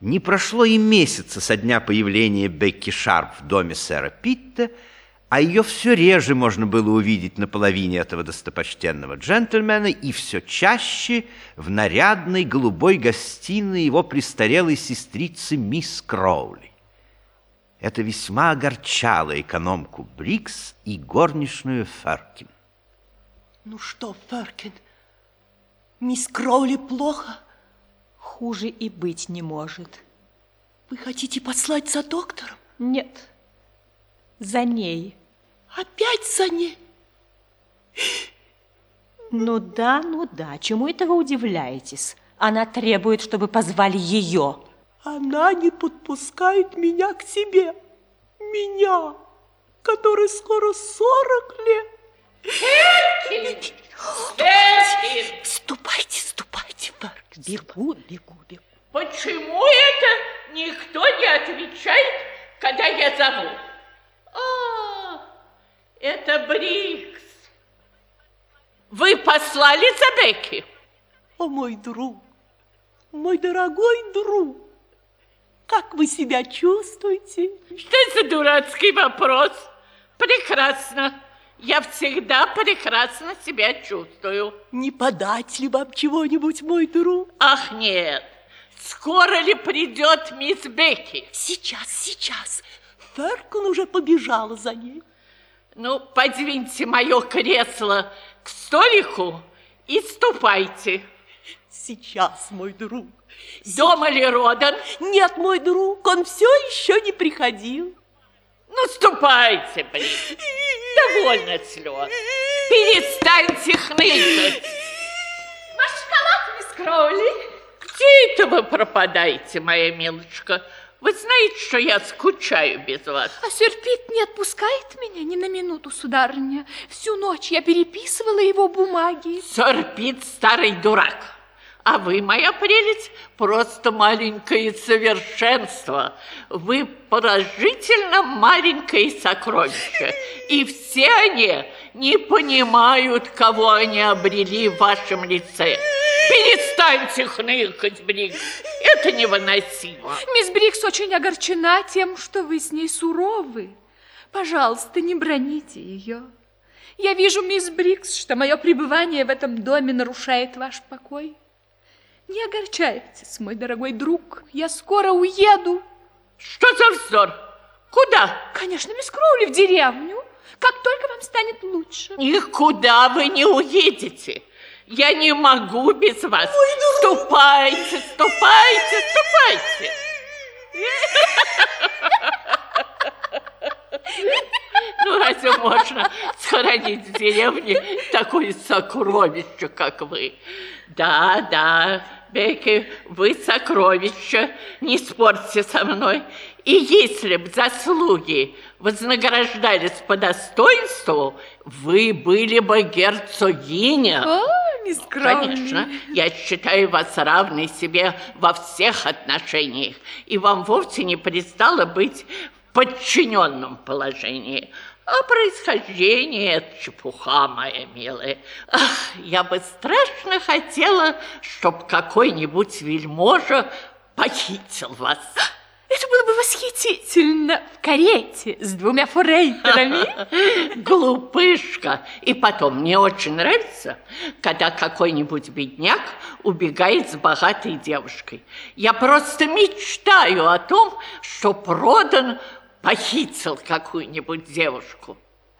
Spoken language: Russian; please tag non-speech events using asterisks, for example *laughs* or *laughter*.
Не прошло и месяца со дня появления Бекки Шарп в доме сэра Питта, а ее все реже можно было увидеть на половине этого достопочтенного джентльмена и все чаще в нарядной голубой гостиной его престарелой сестрицы мисс Кроули. Это весьма огорчало экономку Брикс и горничную Феркин. Ну что, Феркин, мисс Кроули плохо? Хуже и быть не может. Вы хотите послать за доктором? Нет, за ней. Опять за ней? Ну да, ну да, чему это вы удивляетесь? Она требует, чтобы позвали ее. Она не подпускает меня к себе. Меня, который скоро сорок лет. Эркин! Бегу, бегу, бегу. Почему это никто не отвечает, когда я зову? А, это Брикс. Вы послали за Бекки? О, мой друг, мой дорогой друг, как вы себя чувствуете? Что за дурацкий вопрос? Прекрасно. Я всегда прекрасно себя чувствую. Не подать ли вам чего-нибудь, мой друг? Ах, нет. Скоро ли придет мисс Бекки? Сейчас, сейчас. Феркун уже побежала за ней. Ну, подвиньте мое кресло к столику и ступайте. Сейчас, мой друг. Дома ли Родан? Нет, мой друг, он все еще не приходил. Ну, ступайте, блин. Довольно слез. Перестаньте хныкать. Ваш шоколад, мисс Кроули. Где это вы пропадаете, моя милочка? Вы знаете, что я скучаю без вас. А сэр Пит не отпускает меня ни на минуту, сударыня. Всю ночь я переписывала его бумаги. Сэр Пит старый дурак. А вы, моя прелесть, просто маленькое совершенство. Вы поражительно маленькое сокровище. И все они не понимают, кого они обрели в вашем лице. Перестаньте хныкать, Брикс. Это невыносимо. Мисс Брикс очень огорчена тем, что вы с ней суровы. Пожалуйста, не броните ее. Я вижу, мисс Брикс, что мое пребывание в этом доме нарушает ваш покой. Не огорчайтесь, мой дорогой друг, я скоро уеду. Что за вздор? Куда? Конечно, мисс Кроули, в деревню. Как только вам станет лучше. Никуда вы не уедете. Я не могу без вас. Ой, ступайте, ступайте, ступайте. Ну, разве можно сохранить в деревне такое сокровище, как вы? Да, да, Бекки, вы сокровище, не спорьте со мной. И если б заслуги вознаграждались по достоинству, вы были бы герцогиня. О, Кроули. Конечно, я считаю вас равной себе во всех отношениях, и вам вовсе не пристало быть в подчиненном положении. А происхождение – это чепуха, моя милая. Ах, я бы страшно хотела, чтоб какой-нибудь вельможа похитил вас. Это было бы восхитительно в карете с двумя форейтерами. *laughs* Глупышка. И потом, мне очень нравится, когда какой-нибудь бедняк убегает с богатой девушкой. Я просто мечтаю о том, что продан похитил какую-нибудь девушку.